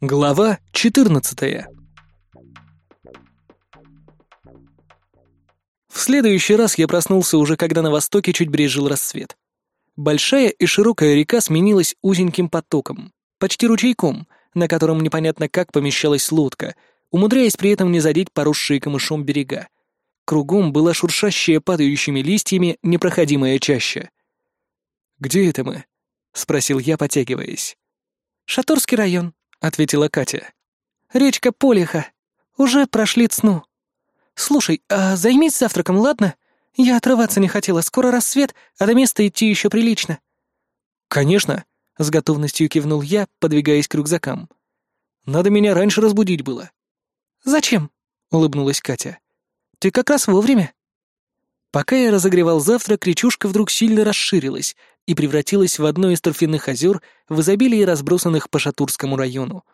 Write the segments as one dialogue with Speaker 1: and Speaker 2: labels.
Speaker 1: Глава 14 В следующий раз я проснулся уже, когда на востоке чуть брежил рассвет. Большая и широкая река сменилась узеньким потоком, почти ручейком, на котором непонятно как помещалась лодка, умудряясь при этом не задеть поросшие камышом берега. Кругом была шуршащая падающими листьями непроходимая чаща. «Где это мы?» — спросил я, потягиваясь.
Speaker 2: «Шаторский район», — ответила Катя. «Речка Полиха. Уже прошли цну. Слушай, а займись завтраком, ладно? Я отрываться не хотела, скоро рассвет, а до места идти еще прилично».
Speaker 1: «Конечно», — с готовностью кивнул я, подвигаясь к рюкзакам. «Надо меня раньше разбудить было».
Speaker 2: «Зачем?» — улыбнулась Катя. «Ты как раз вовремя».
Speaker 1: Пока я разогревал завтрак, речушка вдруг сильно расширилась и превратилась в одно из торфяных озер в изобилии разбросанных по Шатурскому району.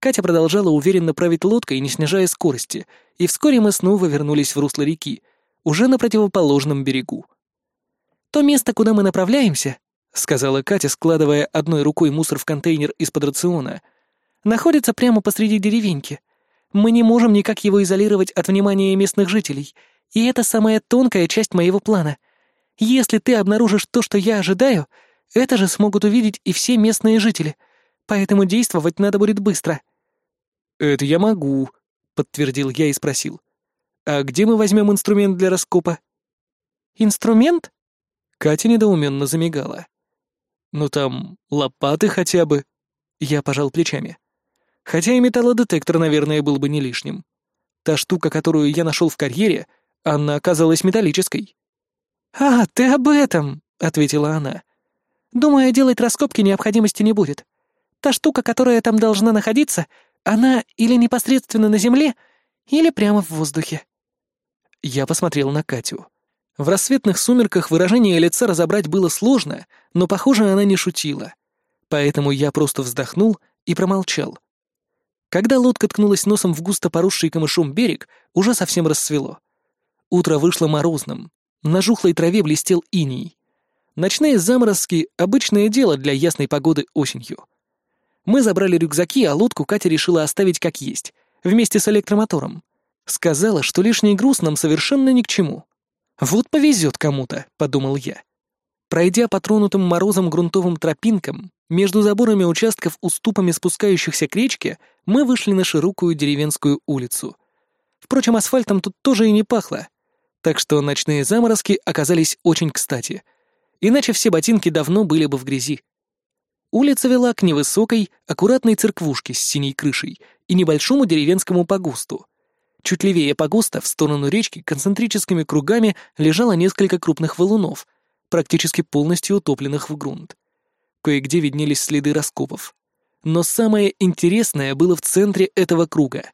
Speaker 1: Катя продолжала уверенно править лодкой, не снижая скорости, и вскоре мы снова вернулись в русло реки, уже на противоположном берегу.
Speaker 2: «То место, куда мы направляемся», — сказала
Speaker 1: Катя, складывая одной рукой мусор в контейнер из-под рациона, —
Speaker 2: «находится прямо посреди деревеньки. Мы не можем никак его изолировать от внимания местных жителей, и это самая тонкая часть моего плана. Если ты обнаружишь то, что я ожидаю, это же смогут увидеть и все местные жители, поэтому действовать надо будет быстро».
Speaker 1: «Это я могу», — подтвердил я и спросил. «А где мы возьмем инструмент для раскопа?»
Speaker 2: «Инструмент?»
Speaker 1: Катя недоуменно замигала. «Ну там, лопаты хотя бы». Я пожал плечами. Хотя и металлодетектор, наверное, был бы не лишним. Та штука, которую я нашел в карьере, она оказалась металлической.
Speaker 2: «А, ты об этом», — ответила она. «Думаю, делать раскопки необходимости не будет. Та штука, которая там должна находиться, она или непосредственно на земле, или прямо в воздухе».
Speaker 1: Я посмотрел на Катю. В рассветных сумерках выражение лица разобрать было сложно, но, похоже, она не шутила. Поэтому я просто вздохнул и промолчал. Когда лодка ткнулась носом в густо поросший камышом берег, уже совсем рассвело. Утро вышло морозным. На жухлой траве блестел иней. Ночные заморозки — обычное дело для ясной погоды осенью. Мы забрали рюкзаки, а лодку Катя решила оставить как есть, вместе с электромотором. Сказала, что лишний груз нам совершенно ни к чему. «Вот повезет кому-то», — подумал я. Пройдя по тронутым морозом грунтовым тропинкам, между заборами участков уступами спускающихся к речке, мы вышли на широкую деревенскую улицу. Впрочем, асфальтом тут тоже и не пахло, так что ночные заморозки оказались очень кстати. Иначе все ботинки давно были бы в грязи. Улица вела к невысокой, аккуратной церквушке с синей крышей и небольшому деревенскому погосту. Чуть левее погоста, в сторону речки, концентрическими кругами лежало несколько крупных валунов, практически полностью утопленных в грунт. Кое-где виднелись следы раскопов. Но самое интересное было в центре этого круга.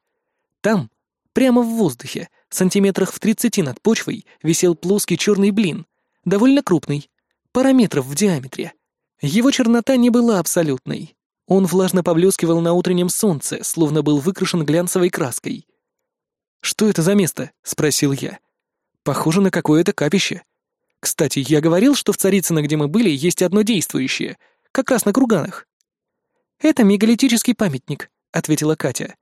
Speaker 1: Там, прямо в воздухе, сантиметрах в тридцати над почвой, висел плоский черный блин, довольно крупный, пара метров в диаметре. Его чернота не была абсолютной. Он влажно поблескивал на утреннем солнце, словно был выкрашен глянцевой краской. «Что это за место?» — спросил я. «Похоже на какое-то капище. Кстати, я говорил, что в Царицыно, где мы были, есть одно действующее, как раз на курганах».
Speaker 2: «Это мегалитический памятник», — ответила Катя.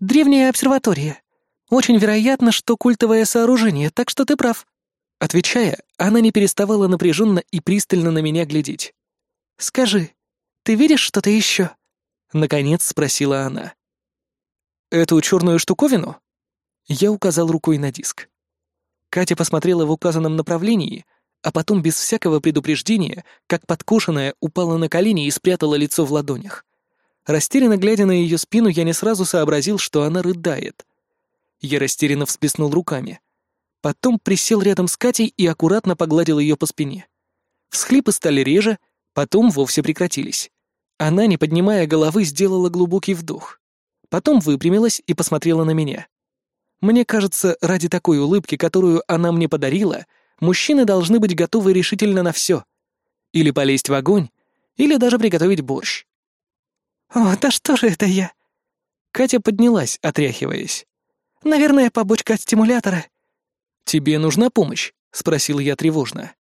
Speaker 2: «Древняя обсерватория. Очень вероятно, что культовое сооружение, так что ты прав».
Speaker 1: Отвечая, она не переставала напряженно и пристально на меня глядеть.
Speaker 2: «Скажи, ты видишь что-то еще?»
Speaker 1: — наконец спросила она. «Эту черную штуковину?» Я указал рукой на диск. Катя посмотрела в указанном направлении, а потом без всякого предупреждения, как подкошенная, упала на колени и спрятала лицо в ладонях. Растерянно глядя на ее спину, я не сразу сообразил, что она рыдает. Я растерянно всплеснул руками. Потом присел рядом с Катей и аккуратно погладил ее по спине. Всхлипы стали реже, Потом вовсе прекратились. Она, не поднимая головы, сделала глубокий вдох. Потом выпрямилась и посмотрела на меня. Мне кажется, ради такой улыбки, которую она мне подарила, мужчины должны быть готовы решительно на все. Или полезть в огонь, или даже приготовить борщ.
Speaker 2: «О, да что же это я?»
Speaker 1: Катя поднялась, отряхиваясь.
Speaker 2: «Наверное, побочка от стимулятора».
Speaker 1: «Тебе нужна помощь?» — спросил я тревожно.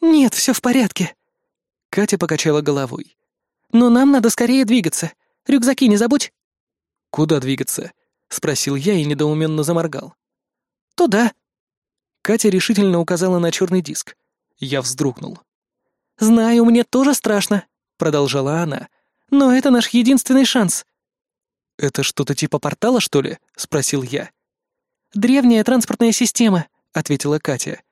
Speaker 2: «Нет, все в порядке»,
Speaker 1: Катя покачала головой.
Speaker 2: но нам надо скорее двигаться. Рюкзаки не забудь».
Speaker 1: «Куда двигаться?» — спросил я и недоуменно заморгал.
Speaker 2: «Туда».
Speaker 1: Катя решительно указала на черный диск. Я вздрогнул.
Speaker 2: «Знаю, мне тоже страшно», — продолжала она. «Но это наш единственный шанс».
Speaker 1: «Это что-то типа портала, что ли?» — спросил я.
Speaker 2: «Древняя транспортная система», — ответила Катя.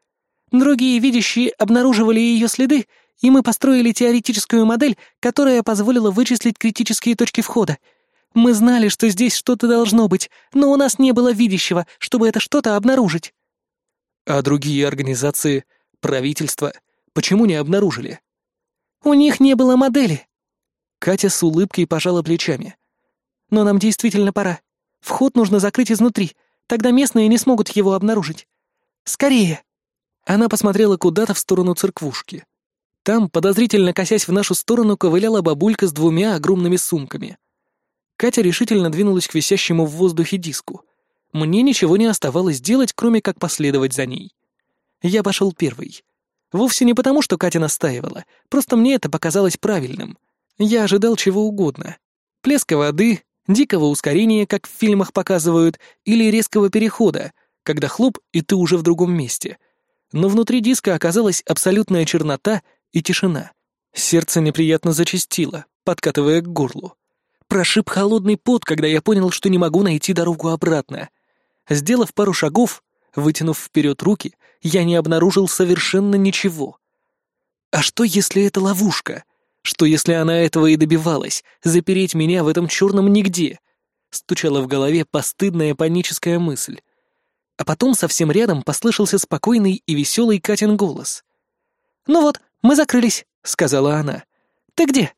Speaker 2: «Другие видящие обнаруживали ее следы, и мы построили теоретическую модель, которая позволила вычислить критические точки входа. Мы знали, что здесь что-то должно быть, но у нас не было видящего, чтобы это что-то обнаружить».
Speaker 1: «А другие организации, правительство, почему не обнаружили?»
Speaker 2: «У них не было модели».
Speaker 1: Катя с улыбкой пожала плечами.
Speaker 2: «Но нам действительно пора. Вход нужно закрыть изнутри, тогда местные не смогут его обнаружить. Скорее!»
Speaker 1: Она посмотрела куда-то в сторону церквушки. Там, подозрительно косясь в нашу сторону, ковыляла бабулька с двумя огромными сумками. Катя решительно двинулась к висящему в воздухе диску. Мне ничего не оставалось делать, кроме как последовать за ней. Я пошел первый. Вовсе не потому, что Катя настаивала, просто мне это показалось правильным. Я ожидал чего угодно. Плеска воды, дикого ускорения, как в фильмах показывают, или резкого перехода, когда хлоп, и ты уже в другом месте. Но внутри диска оказалась абсолютная чернота и тишина. Сердце неприятно зачастило, подкатывая к горлу. Прошиб холодный пот, когда я понял, что не могу найти дорогу обратно. Сделав пару шагов, вытянув вперед руки, я не обнаружил совершенно ничего. А что, если это ловушка? Что, если она этого и добивалась, запереть меня в этом черном нигде? Стучала в голове постыдная паническая мысль. А потом совсем рядом послышался спокойный и веселый Катин голос.
Speaker 2: «Ну вот, мы закрылись», — сказала она. «Ты где?»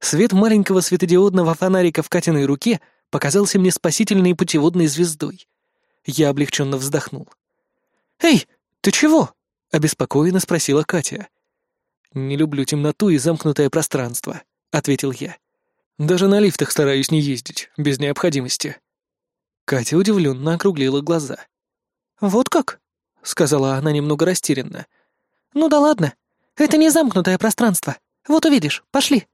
Speaker 1: Свет маленького светодиодного фонарика в Катиной руке показался мне спасительной путеводной звездой. Я облегченно вздохнул.
Speaker 2: «Эй, ты чего?»
Speaker 1: — обеспокоенно спросила Катя. «Не люблю темноту и замкнутое пространство», — ответил я. «Даже на лифтах стараюсь не ездить, без необходимости». Катя удивленно округлила глаза.
Speaker 2: «Вот как?» — сказала она немного растерянно. «Ну да ладно, это не замкнутое пространство. Вот увидишь, пошли».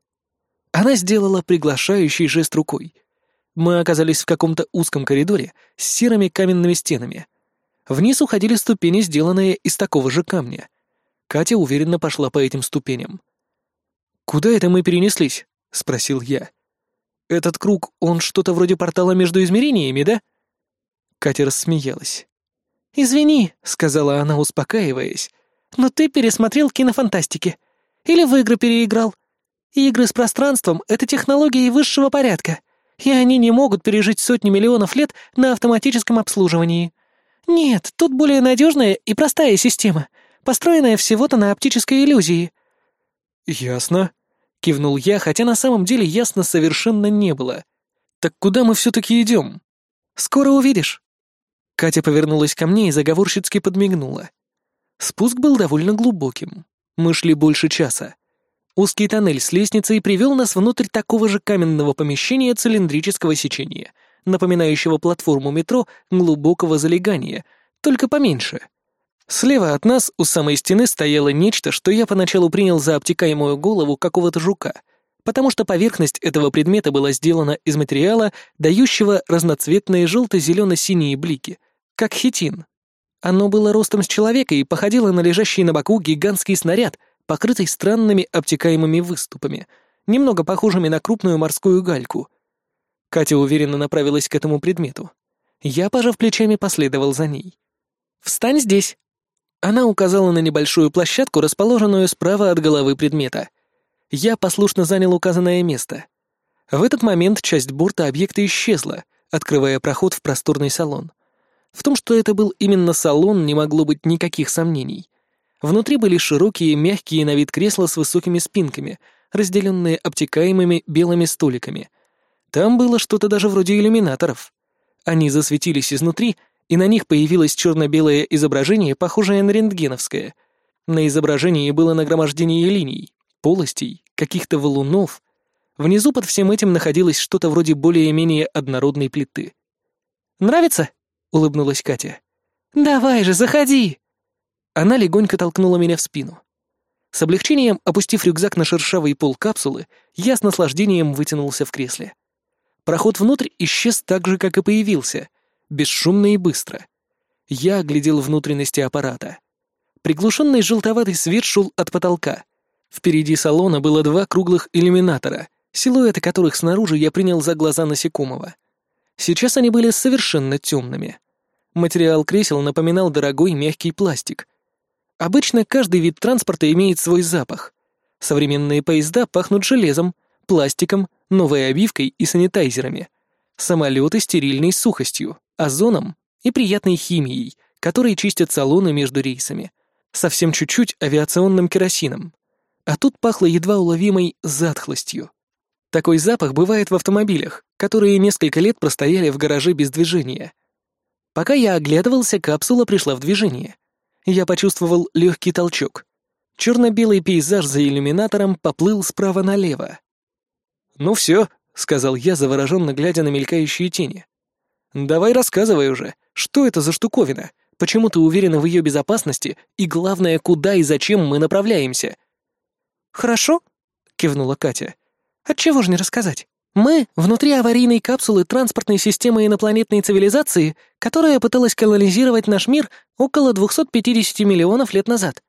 Speaker 1: Она сделала приглашающий жест рукой. Мы оказались в каком-то узком коридоре с серыми каменными стенами. Вниз уходили ступени, сделанные из такого же камня. Катя уверенно пошла по этим ступеням. «Куда это мы перенеслись?» — спросил я. «Этот круг, он что-то вроде портала между измерениями, да?» Катя рассмеялась.
Speaker 2: «Извини», — сказала она, успокаиваясь, «но ты пересмотрел кинофантастики. Или в игры переиграл. Игры с пространством — это технологии высшего порядка, и они не могут пережить сотни миллионов лет на автоматическом обслуживании. Нет, тут более надежная и простая система, построенная всего-то на оптической иллюзии».
Speaker 1: «Ясно», — кивнул я, хотя на самом деле ясно совершенно не было. «Так куда мы все-таки идем?»
Speaker 2: «Скоро увидишь».
Speaker 1: Катя повернулась ко мне и заговорщицки подмигнула. Спуск был довольно глубоким. Мы шли больше часа. Узкий тоннель с лестницей привел нас внутрь такого же каменного помещения цилиндрического сечения, напоминающего платформу метро глубокого залегания, только поменьше. Слева от нас у самой стены стояло нечто, что я поначалу принял за обтекаемую голову какого-то жука, потому что поверхность этого предмета была сделана из материала, дающего разноцветные желто-зелено-синие блики, как хитин. Оно было ростом с человека и походило на лежащий на боку гигантский снаряд — покрытой странными обтекаемыми выступами, немного похожими на крупную морскую гальку. Катя уверенно направилась к этому предмету. Я, пожав плечами, последовал за ней. «Встань здесь!» Она указала на небольшую площадку, расположенную справа от головы предмета. Я послушно занял указанное место. В этот момент часть борта объекта исчезла, открывая проход в просторный салон. В том, что это был именно салон, не могло быть никаких сомнений. Внутри были широкие, мягкие на вид кресла с высокими спинками, разделенные обтекаемыми белыми столиками. Там было что-то даже вроде иллюминаторов. Они засветились изнутри, и на них появилось черно-белое изображение, похожее на рентгеновское. На изображении было нагромождение линий, полостей, каких-то валунов. Внизу под всем этим находилось что-то вроде более-менее однородной плиты.
Speaker 2: «Нравится?» — улыбнулась Катя. «Давай же, заходи!»
Speaker 1: Она легонько толкнула меня в спину. С облегчением опустив рюкзак на шершавый пол капсулы, я с наслаждением вытянулся в кресле. Проход внутрь исчез так же, как и появился, бесшумно и быстро. Я оглядел внутренности аппарата. Приглушенный желтоватый свет шел от потолка. Впереди салона было два круглых иллюминатора, силуэты которых снаружи я принял за глаза насекомого. Сейчас они были совершенно темными. Материал кресел напоминал дорогой мягкий пластик. Обычно каждый вид транспорта имеет свой запах. Современные поезда пахнут железом, пластиком, новой обивкой и санитайзерами. Самолеты стерильной сухостью, озоном и приятной химией, которые чистят салоны между рейсами. Совсем чуть-чуть авиационным керосином. А тут пахло едва уловимой затхлостью. Такой запах бывает в автомобилях, которые несколько лет простояли в гараже без движения. Пока я оглядывался, капсула пришла в движение. Я почувствовал легкий толчок. Черно-белый пейзаж за иллюминатором поплыл справа налево. «Ну все», — сказал я, завороженно глядя на мелькающие тени. «Давай рассказывай уже, что это за штуковина? Почему ты уверена в ее безопасности? И главное, куда и зачем мы направляемся?»
Speaker 2: «Хорошо», — кивнула Катя. «Отчего же не рассказать? Мы внутри аварийной капсулы транспортной системы инопланетной цивилизации, которая пыталась колонизировать наш мир около 250 миллионов лет назад».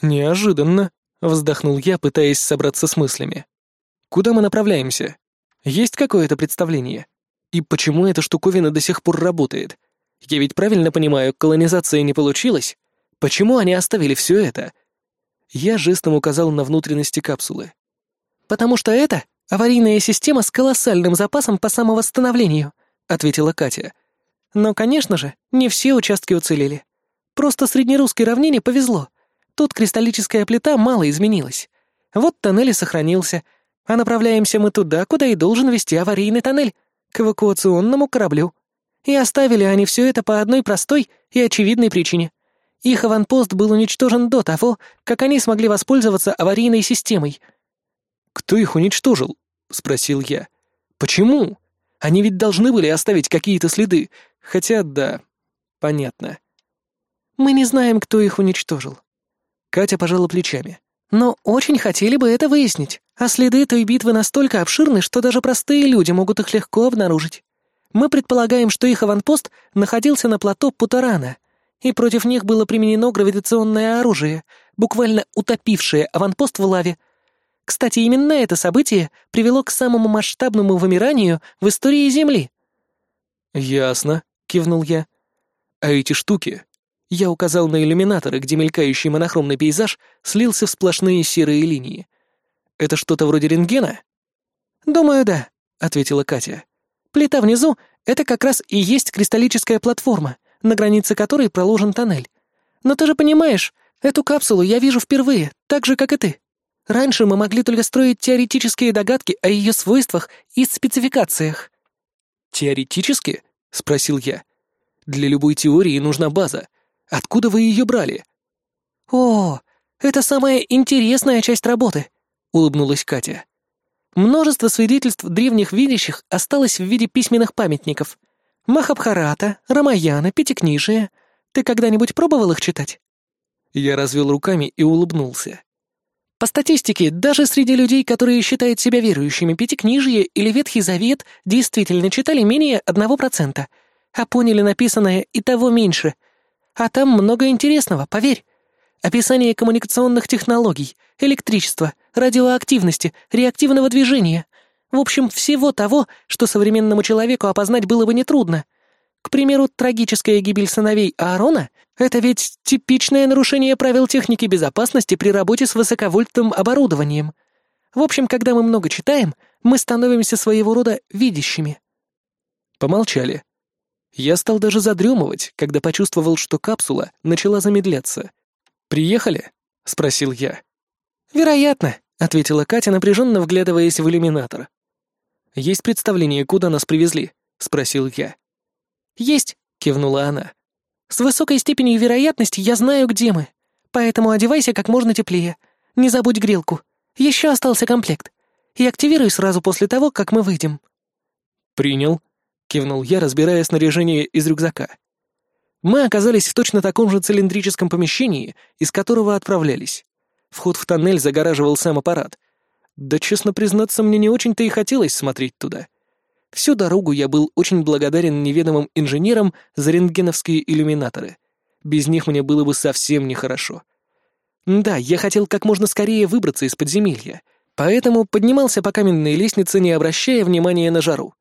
Speaker 1: «Неожиданно», — вздохнул я, пытаясь собраться с мыслями. Куда мы направляемся? Есть какое-то представление? И почему эта штуковина до сих пор работает? Я ведь правильно понимаю, колонизация не получилась? Почему они оставили все это? Я жестом указал на внутренности капсулы.
Speaker 2: «Потому что это аварийная система с колоссальным запасом по самовосстановлению», — ответила Катя. «Но, конечно же, не все участки уцелели. Просто среднерусской равнине повезло. Тут кристаллическая плита мало изменилась. Вот тоннель и сохранился, а направляемся мы туда, куда и должен вести аварийный тоннель, к эвакуационному кораблю. И оставили они все это по одной простой и очевидной причине. Их аванпост был уничтожен до того, как они смогли воспользоваться аварийной системой.
Speaker 1: «Кто их уничтожил?» — спросил я. «Почему? Они ведь должны были оставить какие-то следы. Хотя, да, понятно».
Speaker 2: «Мы не знаем, кто их уничтожил».
Speaker 1: Катя пожала плечами.
Speaker 2: «Но очень хотели бы это выяснить. А следы той битвы настолько обширны, что даже простые люди могут их легко обнаружить. Мы предполагаем, что их аванпост находился на плато Путарана, и против них было применено гравитационное оружие, буквально утопившее аванпост в лаве. Кстати, именно это событие привело к самому масштабному вымиранию в истории Земли.
Speaker 1: «Ясно», — кивнул я. «А эти штуки?» Я указал на иллюминаторы, где мелькающий монохромный пейзаж слился в сплошные серые линии. Это что-то вроде рентгена?»
Speaker 2: «Думаю, да», — ответила Катя. «Плита внизу — это как раз и есть кристаллическая платформа, на границе которой проложен тоннель. Но ты же понимаешь, эту капсулу я вижу впервые, так же, как и ты. Раньше мы могли только строить теоретические догадки о ее свойствах и спецификациях».
Speaker 1: «Теоретически?» — спросил я. «Для любой теории нужна база. Откуда вы ее брали?»
Speaker 2: «О, это самая интересная часть работы», — улыбнулась Катя. «Множество свидетельств древних видящих осталось в виде письменных памятников. Махабхарата, Рамаяна, Пятикнижие. Ты когда-нибудь пробовал их читать?»
Speaker 1: Я развел руками и улыбнулся.
Speaker 2: По статистике, даже среди людей, которые считают себя верующими, Пятикнижие или Ветхий Завет действительно читали менее одного процента, а поняли написанное и того меньше. А там много интересного, поверь описание коммуникационных технологий, электричества, радиоактивности, реактивного движения. В общем, всего того, что современному человеку опознать было бы нетрудно. К примеру, трагическая гибель сыновей Аарона — это ведь типичное нарушение правил техники безопасности при работе с высоковольтным оборудованием. В общем, когда мы много читаем, мы становимся своего рода видящими.
Speaker 1: Помолчали. Я стал даже задремывать, когда почувствовал, что капсула начала замедляться — «Приехали?» — спросил я.
Speaker 2: «Вероятно», — ответила Катя, напряженно вглядываясь в иллюминатор.
Speaker 1: «Есть представление, куда нас привезли?» — спросил я.
Speaker 2: «Есть», — кивнула она. «С высокой степенью вероятности я знаю, где мы. Поэтому одевайся как можно теплее. Не забудь грелку. Еще остался комплект. И активируй сразу после того, как мы выйдем».
Speaker 1: «Принял», — кивнул я, разбирая снаряжение из рюкзака. Мы оказались в точно таком же цилиндрическом помещении, из которого отправлялись. Вход в тоннель загораживал сам аппарат. Да, честно признаться, мне не очень-то и хотелось смотреть туда. Всю дорогу я был очень благодарен неведомым инженерам за рентгеновские иллюминаторы. Без них мне было бы совсем нехорошо. Да, я хотел как можно скорее выбраться из подземелья, поэтому поднимался по каменной лестнице, не обращая внимания на жару.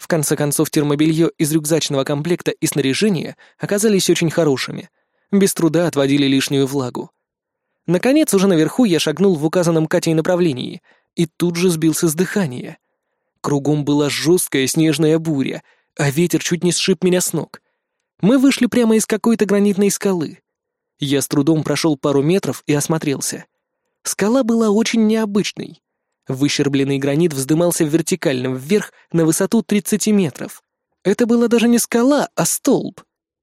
Speaker 1: В конце концов, термобелье из рюкзачного комплекта и снаряжение оказались очень хорошими. Без труда отводили лишнюю влагу. Наконец, уже наверху я шагнул в указанном Катей направлении и тут же сбился с дыхания. Кругом была жесткая снежная буря, а ветер чуть не сшиб меня с ног. Мы вышли прямо из какой-то гранитной скалы. Я с трудом прошел пару метров и осмотрелся. Скала была очень необычной. Выщербленный гранит вздымался вертикально вверх на высоту 30 метров. Это была даже не скала, а столб.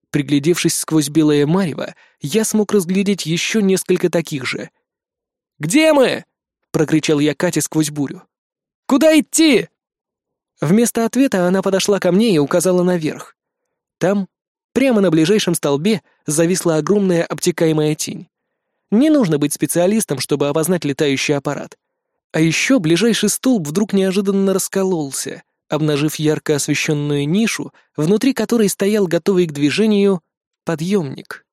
Speaker 1: Приглядевшись сквозь белое марево, я смог разглядеть еще несколько таких же. «Где мы?» — прокричал я Кате сквозь бурю. «Куда идти?» Вместо ответа она подошла ко мне и указала наверх. Там, прямо на ближайшем столбе, зависла огромная обтекаемая тень. Не нужно быть специалистом, чтобы опознать летающий аппарат. А еще ближайший столб вдруг неожиданно раскололся, обнажив ярко освещенную нишу, внутри которой стоял готовый к движению подъемник.